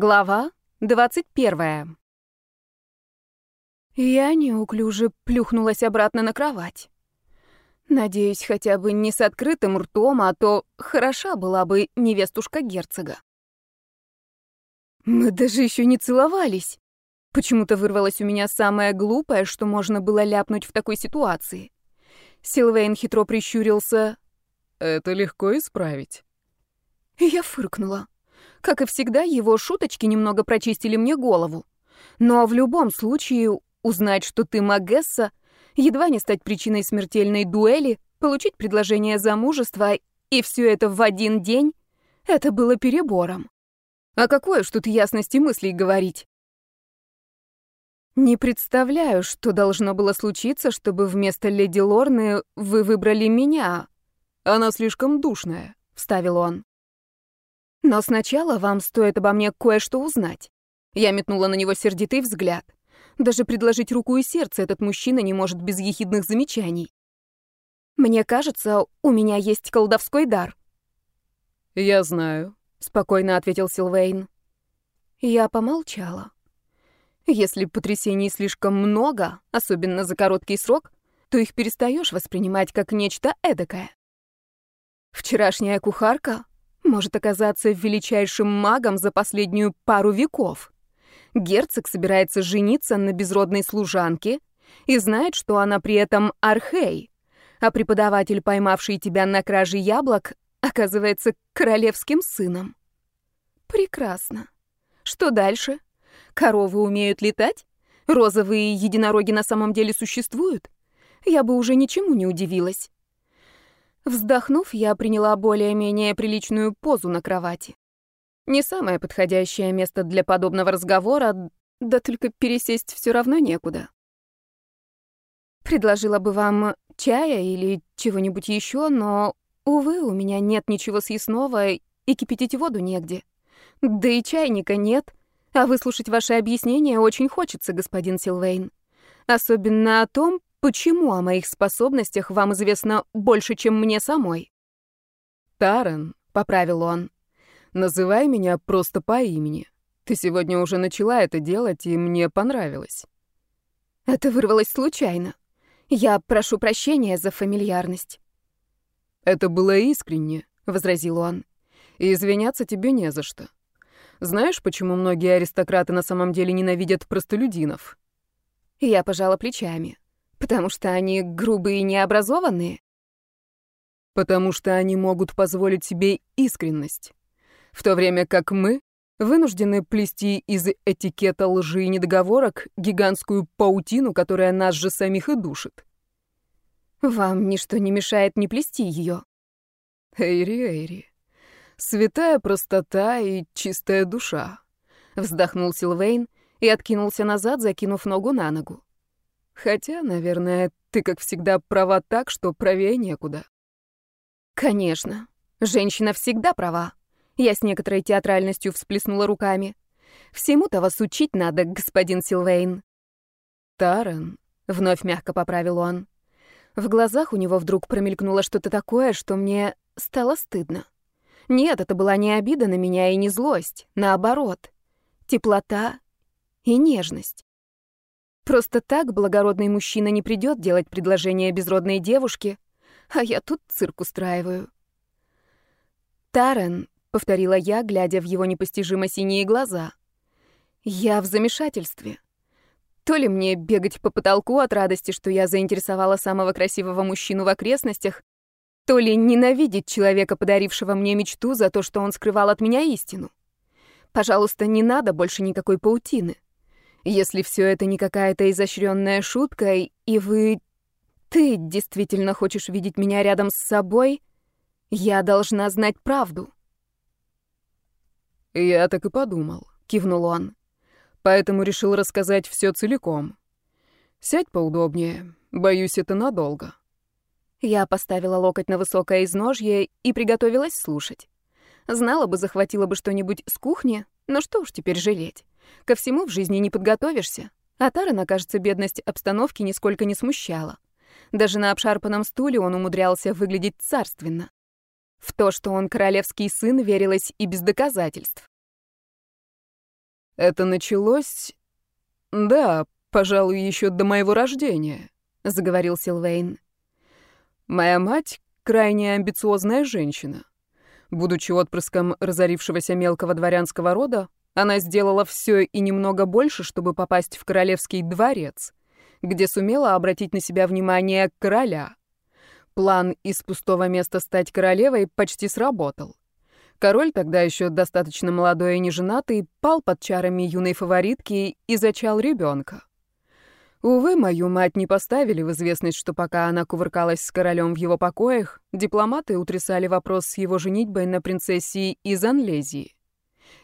Глава 21. Я неуклюже плюхнулась обратно на кровать. Надеюсь, хотя бы не с открытым ртом, а то хороша была бы невестушка герцога. Мы даже еще не целовались. Почему-то вырвалось у меня самое глупое, что можно было ляпнуть в такой ситуации. Силвейн хитро прищурился. «Это легко исправить». Я фыркнула. Как и всегда, его шуточки немного прочистили мне голову. Но в любом случае, узнать, что ты Магесса, едва не стать причиной смертельной дуэли, получить предложение замужества и все это в один день, это было перебором. А какое ж тут ясности мыслей говорить? Не представляю, что должно было случиться, чтобы вместо леди Лорны вы выбрали меня. Она слишком душная, вставил он. Но сначала вам стоит обо мне кое-что узнать. Я метнула на него сердитый взгляд. Даже предложить руку и сердце этот мужчина не может без ехидных замечаний. Мне кажется, у меня есть колдовской дар. Я знаю, спокойно ответил Силвейн. Я помолчала. Если потрясений слишком много, особенно за короткий срок, то их перестаешь воспринимать как нечто эдакое. Вчерашняя кухарка может оказаться величайшим магом за последнюю пару веков. Герцог собирается жениться на безродной служанке и знает, что она при этом архей, а преподаватель, поймавший тебя на краже яблок, оказывается королевским сыном. Прекрасно. Что дальше? Коровы умеют летать? Розовые единороги на самом деле существуют? Я бы уже ничему не удивилась. Вздохнув, я приняла более-менее приличную позу на кровати. Не самое подходящее место для подобного разговора, да только пересесть все равно некуда. Предложила бы вам чая или чего-нибудь еще, но, увы, у меня нет ничего съестного и кипятить воду негде. Да и чайника нет, а выслушать ваши объяснения очень хочется, господин Силвейн. Особенно о том, Почему о моих способностях вам известно больше, чем мне самой? Тарен, поправил он. Называй меня просто по имени. Ты сегодня уже начала это делать, и мне понравилось. Это вырвалось случайно. Я прошу прощения за фамильярность. Это было искренне, возразил он. И извиняться тебе не за что. Знаешь, почему многие аристократы на самом деле ненавидят простолюдинов? Я пожала плечами. Потому что они грубые и необразованные? Потому что они могут позволить себе искренность. В то время как мы вынуждены плести из этикета лжи и недоговорок гигантскую паутину, которая нас же самих и душит. Вам ничто не мешает не плести ее. Эйри, Эйри, святая простота и чистая душа. Вздохнул Силвейн и откинулся назад, закинув ногу на ногу. Хотя, наверное, ты, как всегда, права так, что правее некуда. Конечно. Женщина всегда права. Я с некоторой театральностью всплеснула руками. Всему-то вас учить надо, господин Силвейн. Тарен, вновь мягко поправил он. В глазах у него вдруг промелькнуло что-то такое, что мне стало стыдно. Нет, это была не обида на меня и не злость, наоборот. Теплота и нежность. Просто так благородный мужчина не придет делать предложение безродной девушке, а я тут цирк устраиваю. «Тарен», — повторила я, глядя в его непостижимо синие глаза, — «я в замешательстве. То ли мне бегать по потолку от радости, что я заинтересовала самого красивого мужчину в окрестностях, то ли ненавидеть человека, подарившего мне мечту за то, что он скрывал от меня истину. Пожалуйста, не надо больше никакой паутины. Если все это не какая-то изощренная шутка, и вы... Ты действительно хочешь видеть меня рядом с собой, я должна знать правду. Я так и подумал, кивнул он. Поэтому решил рассказать все целиком. Сядь поудобнее. Боюсь, это надолго. Я поставила локоть на высокое изножье и приготовилась слушать. Знала бы, захватила бы что-нибудь с кухни, но что уж теперь жалеть. Ко всему в жизни не подготовишься. А Тарана, кажется, бедность обстановки нисколько не смущала. Даже на обшарпанном стуле он умудрялся выглядеть царственно. В то, что он королевский сын, верилось и без доказательств. Это началось... Да, пожалуй, еще до моего рождения, заговорил Силвейн. Моя мать — крайне амбициозная женщина. Будучи отпрыском разорившегося мелкого дворянского рода, она сделала все и немного больше, чтобы попасть в королевский дворец, где сумела обратить на себя внимание короля. План из пустого места стать королевой почти сработал. Король, тогда еще достаточно молодой и неженатый, пал под чарами юной фаворитки и зачал ребенка. Увы, мою мать не поставили в известность, что пока она кувыркалась с королем в его покоях, дипломаты утрясали вопрос с его женитьбой на принцессе из Анлезии.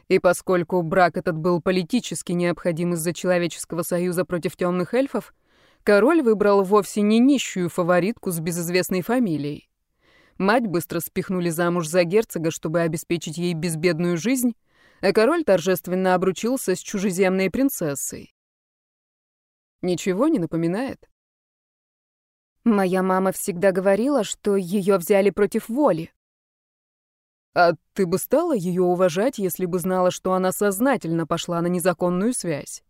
И поскольку брак этот был политически необходим из-за человеческого союза против темных эльфов, король выбрал вовсе не нищую фаворитку с безызвестной фамилией. Мать быстро спихнули замуж за герцога, чтобы обеспечить ей безбедную жизнь, а король торжественно обручился с чужеземной принцессой. Ничего не напоминает? Моя мама всегда говорила, что ее взяли против воли. А ты бы стала ее уважать, если бы знала, что она сознательно пошла на незаконную связь?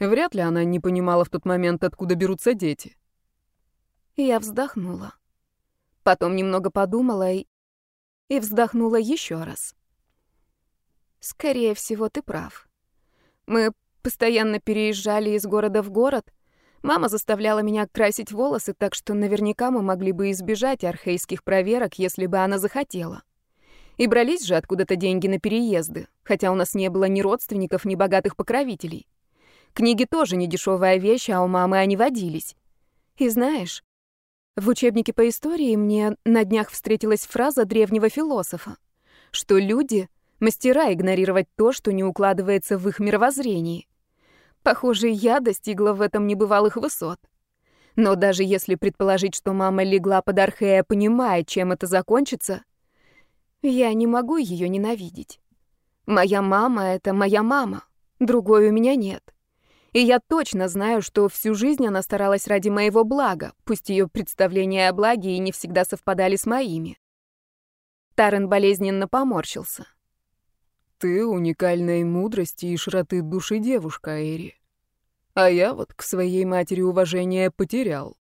Вряд ли она не понимала в тот момент, откуда берутся дети. Я вздохнула. Потом немного подумала и... и вздохнула еще раз. Скорее всего, ты прав. Мы постоянно переезжали из города в город. Мама заставляла меня красить волосы, так что наверняка мы могли бы избежать архейских проверок, если бы она захотела. И брались же откуда-то деньги на переезды, хотя у нас не было ни родственников, ни богатых покровителей. Книги тоже не дешевая вещь, а у мамы они водились. И знаешь, в учебнике по истории мне на днях встретилась фраза древнего философа, что люди — мастера игнорировать то, что не укладывается в их мировоззрении. Похоже, я достигла в этом небывалых высот. Но даже если предположить, что мама легла под Архея, понимая, чем это закончится, я не могу ее ненавидеть. Моя мама — это моя мама, другой у меня нет. И я точно знаю, что всю жизнь она старалась ради моего блага, пусть ее представления о благе и не всегда совпадали с моими. Тарен болезненно поморщился. «Ты уникальной мудрости и широты души девушка, Эри. А я вот к своей матери уважение потерял.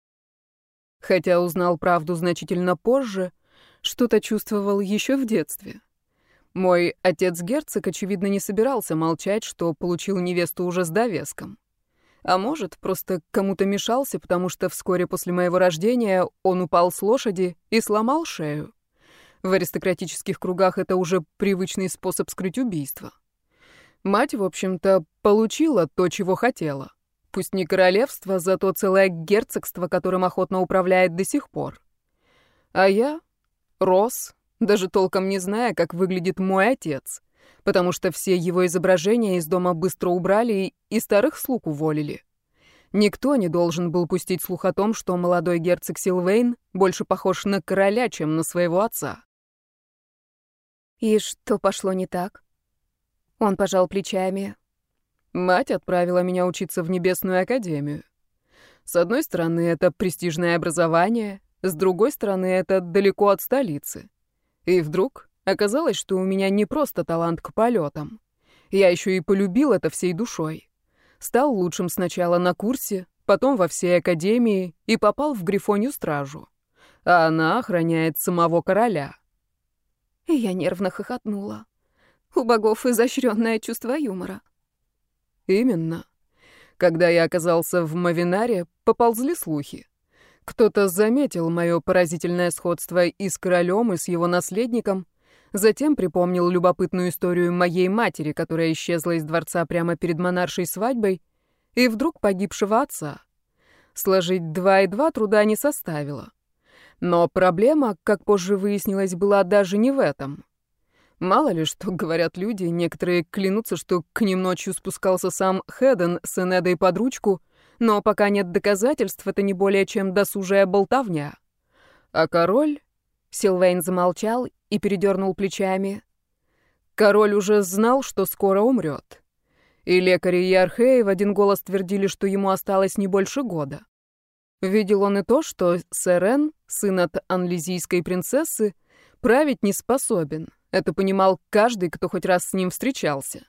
Хотя узнал правду значительно позже, что-то чувствовал еще в детстве. Мой отец-герцог, очевидно, не собирался молчать, что получил невесту уже с довеском. А может, просто кому-то мешался, потому что вскоре после моего рождения он упал с лошади и сломал шею. В аристократических кругах это уже привычный способ скрыть убийство. Мать, в общем-то, получила то, чего хотела. Пусть не королевство, зато целое герцогство, которым охотно управляет до сих пор. А я рос, даже толком не зная, как выглядит мой отец, потому что все его изображения из дома быстро убрали и старых слуг уволили. Никто не должен был пустить слух о том, что молодой герцог Силвейн больше похож на короля, чем на своего отца. И что пошло не так? Он пожал плечами. Мать отправила меня учиться в Небесную Академию. С одной стороны, это престижное образование, с другой стороны, это далеко от столицы. И вдруг оказалось, что у меня не просто талант к полетам. Я еще и полюбил это всей душой. Стал лучшим сначала на курсе, потом во всей академии и попал в Грифонью стражу. А она охраняет самого короля. Я нервно хохотнула. У богов изощренное чувство юмора. Именно. Когда я оказался в Мавинаре, поползли слухи. Кто-то заметил мое поразительное сходство и с королем, и с его наследником, затем припомнил любопытную историю моей матери, которая исчезла из дворца прямо перед монаршей свадьбой, и вдруг погибшего отца. Сложить два и два труда не составило. Но проблема, как позже выяснилось, была даже не в этом. Мало ли, что говорят люди, некоторые клянутся, что к ним ночью спускался сам Хеден с Энедой под ручку — но пока нет доказательств, это не более чем досужая болтовня. А король... Силвейн замолчал и передернул плечами. Король уже знал, что скоро умрет. И лекари и археи в один голос твердили, что ему осталось не больше года. Видел он и то, что Сэрен, сын от анлизийской принцессы, править не способен. Это понимал каждый, кто хоть раз с ним встречался.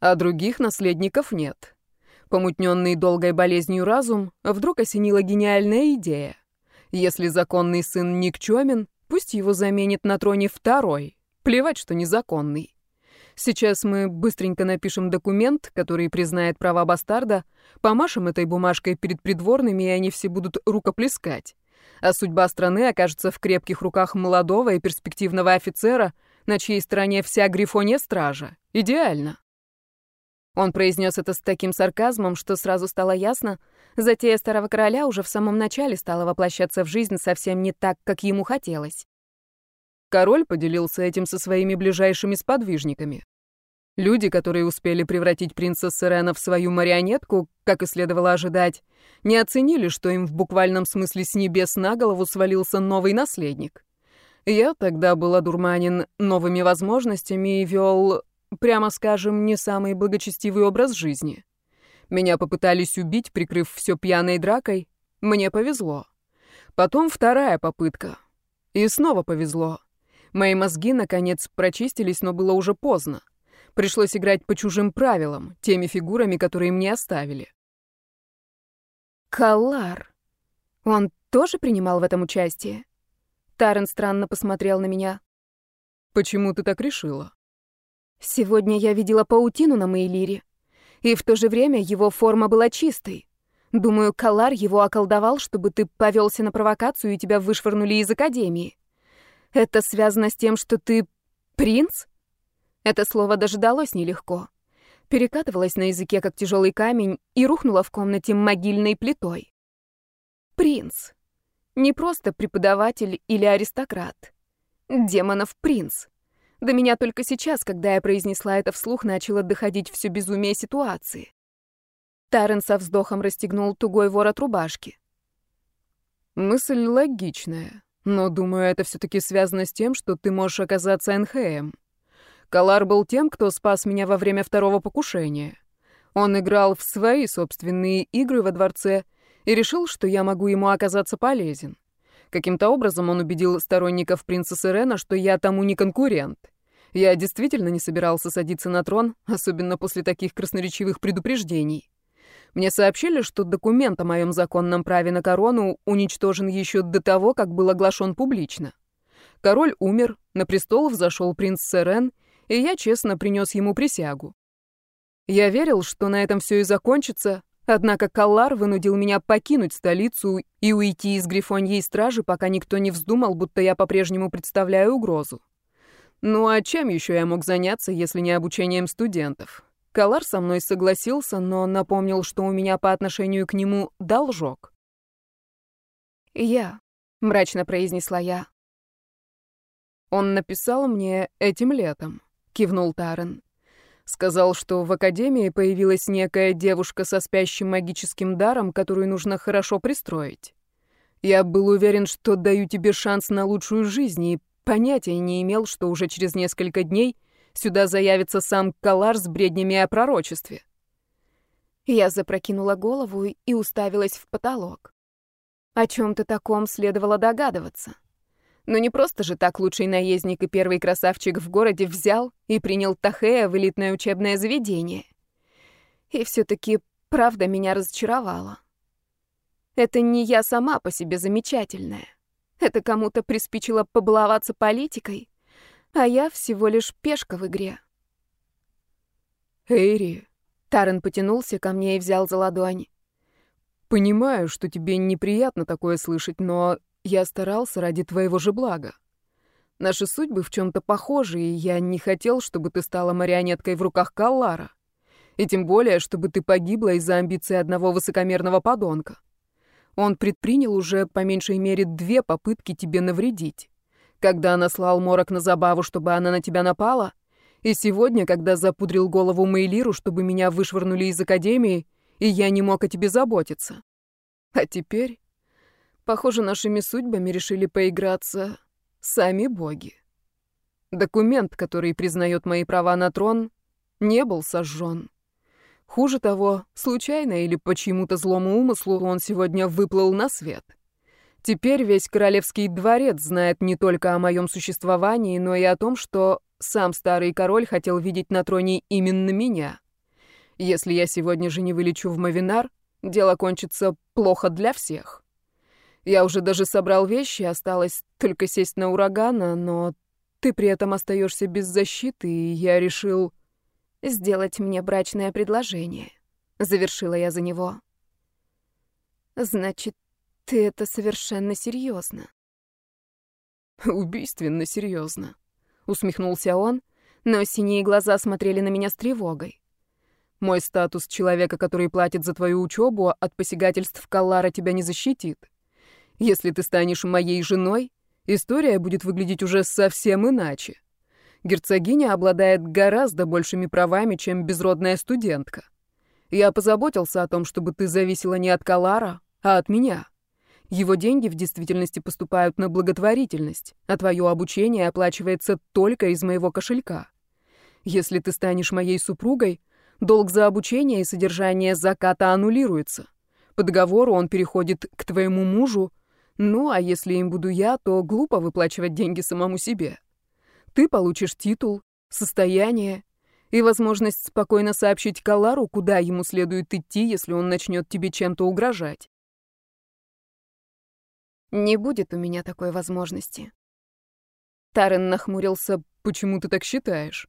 а других наследников нет. Помутненный долгой болезнью разум вдруг осенила гениальная идея. Если законный сын никчемен, пусть его заменит на троне второй. Плевать, что незаконный. Сейчас мы быстренько напишем документ, который признает права бастарда, помашем этой бумажкой перед придворными, и они все будут рукоплескать. А судьба страны окажется в крепких руках молодого и перспективного офицера, на чьей стороне вся грифония стража. Идеально. Он произнес это с таким сарказмом, что сразу стало ясно, затея старого короля уже в самом начале стала воплощаться в жизнь совсем не так, как ему хотелось. Король поделился этим со своими ближайшими сподвижниками. Люди, которые успели превратить принца Сирена в свою марионетку, как и следовало ожидать, не оценили, что им в буквальном смысле с небес на голову свалился новый наследник. Я тогда был одурманен новыми возможностями и вел, прямо скажем, не самый благочестивый образ жизни. Меня попытались убить, прикрыв все пьяной дракой. Мне повезло. Потом вторая попытка. И снова повезло. Мои мозги, наконец, прочистились, но было уже поздно. Пришлось играть по чужим правилам, теми фигурами, которые мне оставили. Калар. Он тоже принимал в этом участие? Тарен странно посмотрел на меня. Почему ты так решила? Сегодня я видела паутину на Мейлире. И в то же время его форма была чистой. Думаю, Калар его околдовал, чтобы ты повелся на провокацию и тебя вышвырнули из академии. Это связано с тем, что ты принц? Это слово даже далось нелегко. Перекатывалось на языке, как тяжелый камень, и рухнуло в комнате могильной плитой. Принц. Не просто преподаватель или аристократ. Демонов принц. До меня только сейчас, когда я произнесла это вслух, начало доходить все безумие ситуации. Тарен со вздохом расстегнул тугой ворот рубашки. Мысль логичная. Но, думаю, это все-таки связано с тем, что ты можешь оказаться НХМ. Калар был тем, кто спас меня во время второго покушения. Он играл в свои собственные игры во дворце и решил, что я могу ему оказаться полезен. Каким-то образом он убедил сторонников принцессы Рена, что я тому не конкурент. Я действительно не собирался садиться на трон, особенно после таких красноречивых предупреждений. Мне сообщили, что документ о моем законном праве на корону уничтожен еще до того, как был оглашен публично. Король умер, на престол взошел принц Серен, и я честно принес ему присягу. Я верил, что на этом все и закончится, однако Каллар вынудил меня покинуть столицу и уйти из Грифоньей стражи, пока никто не вздумал, будто я по-прежнему представляю угрозу. Ну а чем еще я мог заняться, если не обучением студентов? Калар со мной согласился, но напомнил, что у меня по отношению к нему должок. «Я», — мрачно произнесла я. «Он написал мне этим летом», — кивнул Тарен. Сказал, что в Академии появилась некая девушка со спящим магическим даром, которую нужно хорошо пристроить. Я был уверен, что даю тебе шанс на лучшую жизнь, и понятия не имел, что уже через несколько дней — Сюда заявится сам Калар с бреднями о пророчестве. Я запрокинула голову и уставилась в потолок. О чем-то таком следовало догадываться. Но не просто же так лучший наездник и первый красавчик в городе взял и принял Тахея в элитное учебное заведение. И все-таки правда меня разочаровала. Это не я сама по себе замечательная. Это кому-то приспичило побаловаться политикой, а я всего лишь пешка в игре. Эйри. Тарен потянулся ко мне и взял за ладонь. Понимаю, что тебе неприятно такое слышать, но я старался ради твоего же блага. Наши судьбы в чем-то похожи, и я не хотел, чтобы ты стала марионеткой в руках Каллара. И тем более, чтобы ты погибла из-за амбиций одного высокомерного подонка. Он предпринял уже по меньшей мере две попытки тебе навредить когда наслал морок на забаву, чтобы она на тебя напала, и сегодня, когда запудрил голову Мейлиру, чтобы меня вышвырнули из академии, и я не мог о тебе заботиться. А теперь, похоже, нашими судьбами решили поиграться сами боги. Документ, который признает мои права на трон, не был сожжен. Хуже того, случайно или по чьему-то злому умыслу он сегодня выплыл на свет. Теперь весь королевский дворец знает не только о моем существовании, но и о том, что сам старый король хотел видеть на троне именно меня, Если я сегодня же не вылечу в Мавинар, дело кончится плохо для всех. Я уже даже собрал вещи, осталось только сесть на урагана, но ты при этом остаешься без защиты, и я решил сделать мне брачное предложение. Завершила я за него. Значит, ты это совершенно серьезно. Убийственно серьезно, усмехнулся он, но синие глаза смотрели на меня с тревогой. Мой статус человека, который платит за твою учебу, от посягательств Каллара тебя не защитит. Если ты станешь моей женой, история будет выглядеть уже совсем иначе. Герцогиня обладает гораздо большими правами, чем безродная студентка. Я позаботился о том, чтобы ты зависела не от Калара, а от меня. Его деньги в действительности поступают на благотворительность, а твое обучение оплачивается только из моего кошелька. Если ты станешь моей супругой, долг за обучение и содержание заката аннулируется. По договору он переходит к твоему мужу, ну а если им буду я, то глупо выплачивать деньги самому себе. Ты получишь титул, состояние и возможность спокойно сообщить Калару, куда ему следует идти, если он начнет тебе чем-то угрожать. Не будет у меня такой возможности. Тарен нахмурился. Почему ты так считаешь?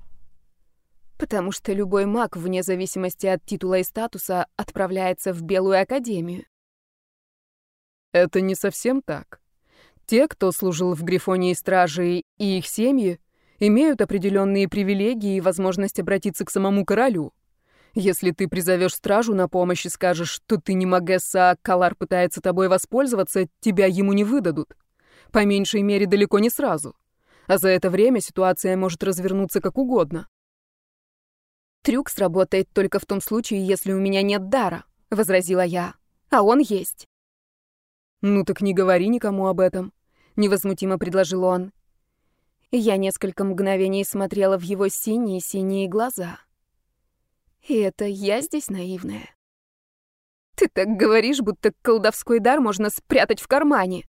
Потому что любой маг, вне зависимости от титула и статуса, отправляется в Белую Академию. Это не совсем так. Те, кто служил в Грифонии стражей и их семьи, имеют определенные привилегии и возможность обратиться к самому королю. Если ты призовешь стражу на помощь и скажешь, что ты не Магесса, а Калар пытается тобой воспользоваться, тебя ему не выдадут. По меньшей мере, далеко не сразу. А за это время ситуация может развернуться как угодно. «Трюк сработает только в том случае, если у меня нет дара», — возразила я. «А он есть». «Ну так не говори никому об этом», — невозмутимо предложил он. Я несколько мгновений смотрела в его синие-синие глаза. И это я здесь наивная. Ты так говоришь, будто колдовской дар можно спрятать в кармане.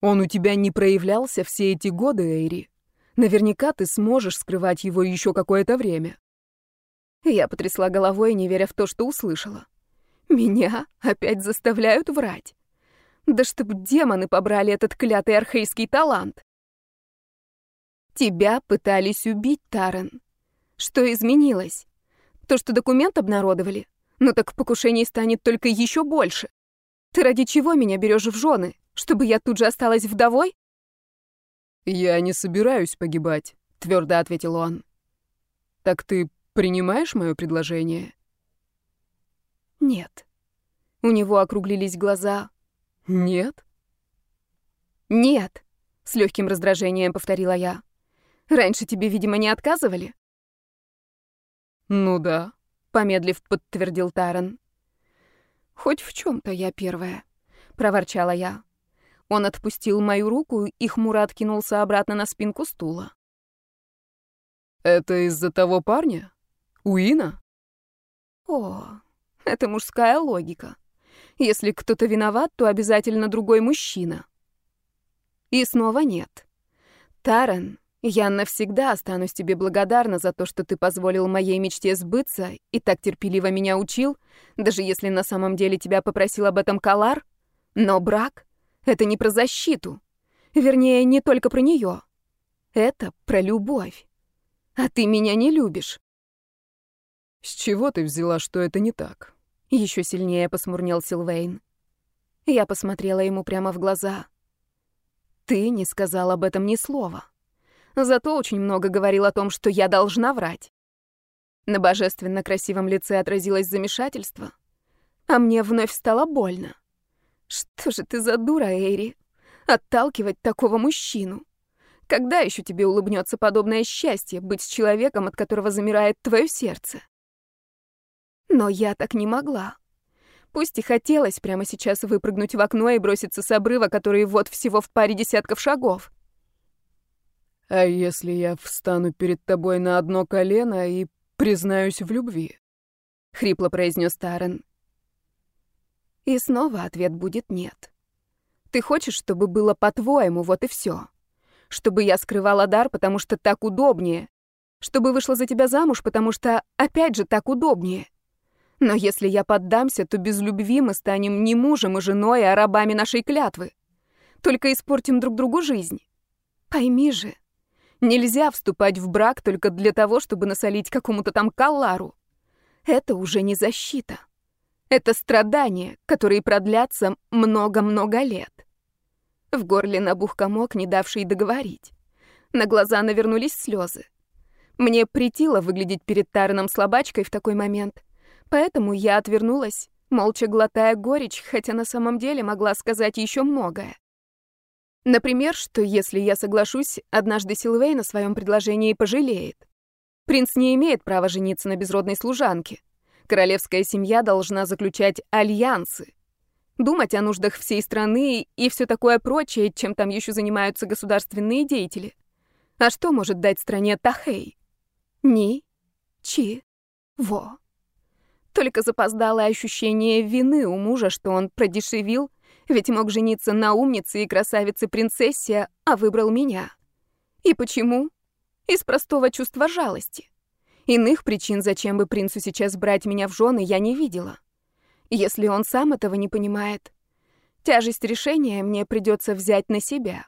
Он у тебя не проявлялся все эти годы, Эйри. Наверняка ты сможешь скрывать его еще какое-то время. Я потрясла головой, не веря в то, что услышала. Меня опять заставляют врать. Да чтоб демоны побрали этот клятый архейский талант. Тебя пытались убить, Таран. Что изменилось? То, что документ обнародовали? Ну так покушений станет только еще больше. Ты ради чего меня берешь в жены? Чтобы я тут же осталась вдовой? Я не собираюсь погибать, твердо ответил он. Так ты принимаешь мое предложение? Нет. У него округлились глаза. Нет? Нет, с легким раздражением повторила я. Раньше тебе, видимо, не отказывали? «Ну да», — помедлив, подтвердил Таран. «Хоть в чем-то я первая», — проворчала я. Он отпустил мою руку и хмуро откинулся обратно на спинку стула. «Это из-за того парня? Уина?» «О, это мужская логика. Если кто-то виноват, то обязательно другой мужчина». И снова нет. Таран я навсегда останусь тебе благодарна за то, что ты позволил моей мечте сбыться и так терпеливо меня учил, даже если на самом деле тебя попросил об этом Калар. Но брак — это не про защиту. Вернее, не только про нее. Это про любовь. А ты меня не любишь. С чего ты взяла, что это не так? Еще сильнее посмурнел Силвейн. Я посмотрела ему прямо в глаза. Ты не сказал об этом ни слова зато очень много говорил о том, что я должна врать. На божественно красивом лице отразилось замешательство, а мне вновь стало больно. Что же ты за дура, Эйри? Отталкивать такого мужчину. Когда еще тебе улыбнется подобное счастье, быть с человеком, от которого замирает твое сердце? Но я так не могла. Пусть и хотелось прямо сейчас выпрыгнуть в окно и броситься с обрыва, который вот всего в паре десятков шагов. А если я встану перед тобой на одно колено и признаюсь в любви? Хрипло произнес Тарен. И снова ответ будет нет. Ты хочешь, чтобы было по-твоему, вот и все. Чтобы я скрывала дар, потому что так удобнее. чтобы вышла за тебя замуж, потому что, опять же, так удобнее. Но если я поддамся, то без любви мы станем не мужем и женой, а рабами нашей клятвы. Только испортим друг другу жизнь. Пойми же, нельзя вступать в брак только для того, чтобы насолить какому-то там каллару. Это уже не защита. Это страдания, которые продлятся много-много лет. В горле набух комок, не давший договорить. На глаза навернулись слезы. Мне притило выглядеть перед Тараном слабачкой в такой момент, поэтому я отвернулась, молча глотая горечь, хотя на самом деле могла сказать еще многое. Например, что если я соглашусь, однажды Силвей на своем предложении пожалеет. Принц не имеет права жениться на безродной служанке. Королевская семья должна заключать альянсы. Думать о нуждах всей страны и все такое прочее, чем там еще занимаются государственные деятели. А что может дать стране Тахей? Ни. Чи. Во. Только запоздалое ощущение вины у мужа, что он продешевил, ведь мог жениться на умнице и красавице-принцессе, а выбрал меня. И почему? Из простого чувства жалости. Иных причин, зачем бы принцу сейчас брать меня в жены, я не видела. Если он сам этого не понимает, тяжесть решения мне придется взять на себя.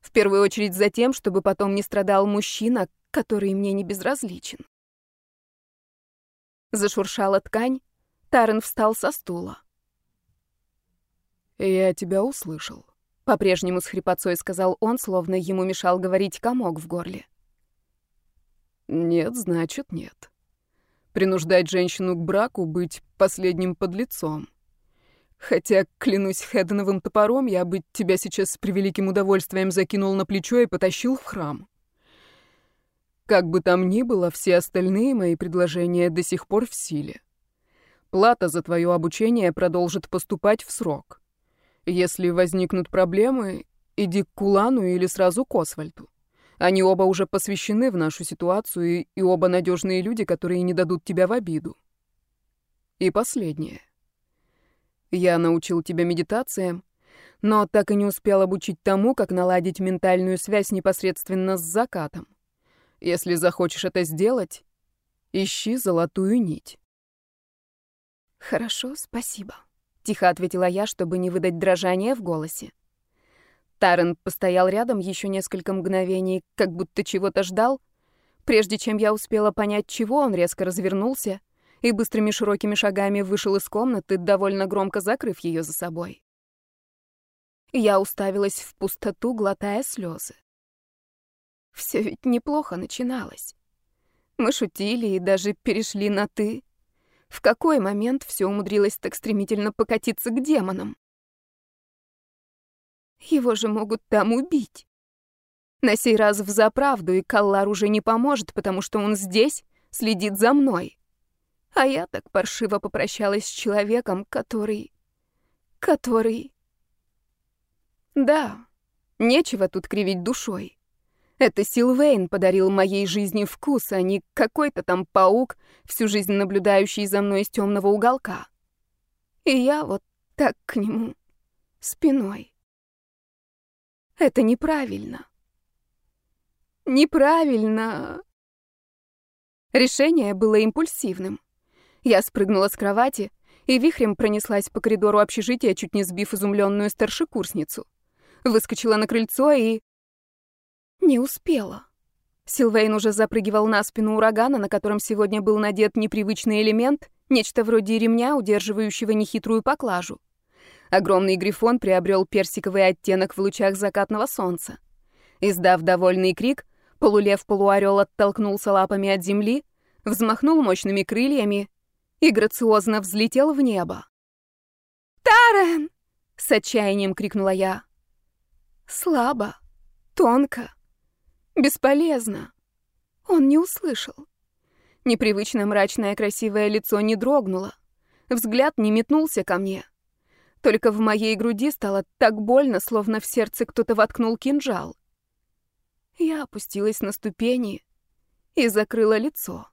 В первую очередь за тем, чтобы потом не страдал мужчина, который мне не безразличен. Зашуршала ткань, Тарен встал со стула. «Я тебя услышал», — по-прежнему с хрипотцой сказал он, словно ему мешал говорить комок в горле. «Нет, значит, нет. Принуждать женщину к браку, быть последним подлецом. Хотя, клянусь Хеденовым топором, я бы тебя сейчас с превеликим удовольствием закинул на плечо и потащил в храм. Как бы там ни было, все остальные мои предложения до сих пор в силе. Плата за твое обучение продолжит поступать в срок. Если возникнут проблемы, иди к Кулану или сразу к Освальту. Они оба уже посвящены в нашу ситуацию, и оба надежные люди, которые не дадут тебя в обиду. И последнее. Я научил тебя медитациям, но так и не успел обучить тому, как наладить ментальную связь непосредственно с закатом. Если захочешь это сделать, ищи золотую нить. Хорошо, спасибо, тихо ответила я, чтобы не выдать дрожания в голосе. Тарен постоял рядом еще несколько мгновений, как будто чего-то ждал. Прежде чем я успела понять, чего, он резко развернулся и быстрыми широкими шагами вышел из комнаты, довольно громко закрыв ее за собой. Я уставилась в пустоту, глотая слезы. Все ведь неплохо начиналось. Мы шутили и даже перешли на «ты». В какой момент все умудрилось так стремительно покатиться к демонам? Его же могут там убить. На сей раз в заправду, и Каллар уже не поможет, потому что он здесь следит за мной. А я так паршиво попрощалась с человеком, который... который... Да, нечего тут кривить душой. Это Силвейн подарил моей жизни вкус, а не какой-то там паук, всю жизнь наблюдающий за мной из темного уголка. И я вот так к нему спиной. Это неправильно. Неправильно. Решение было импульсивным. Я спрыгнула с кровати и вихрем пронеслась по коридору общежития, чуть не сбив изумленную старшекурсницу. Выскочила на крыльцо и... Не успела. Силвейн уже запрыгивал на спину урагана, на котором сегодня был надет непривычный элемент, нечто вроде ремня, удерживающего нехитрую поклажу. Огромный грифон приобрел персиковый оттенок в лучах закатного солнца. Издав довольный крик, полулев-полуорел оттолкнулся лапами от земли, взмахнул мощными крыльями и грациозно взлетел в небо. «Тарен!» — с отчаянием крикнула я. Слабо, тонко, бесполезно. Он не услышал. Непривычно мрачное красивое лицо не дрогнуло. Взгляд не метнулся ко мне. Только в моей груди стало так больно, словно в сердце кто-то воткнул кинжал. Я опустилась на ступени и закрыла лицо.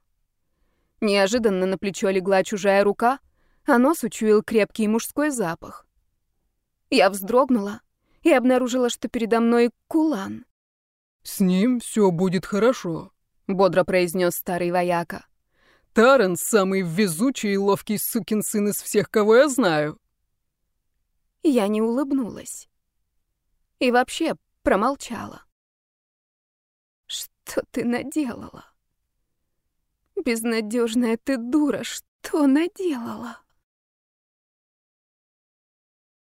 Неожиданно на плечо легла чужая рука, а нос учуял крепкий мужской запах. Я вздрогнула и обнаружила, что передо мной кулан. «С ним все будет хорошо. бодро произнес старый вояка. Тарен — самый везучий и ловкий сукин сын из всех, кого я знаю. Я не улыбнулась. И вообще промолчала. Что ты наделала? Безнадежная ты дура, что наделала?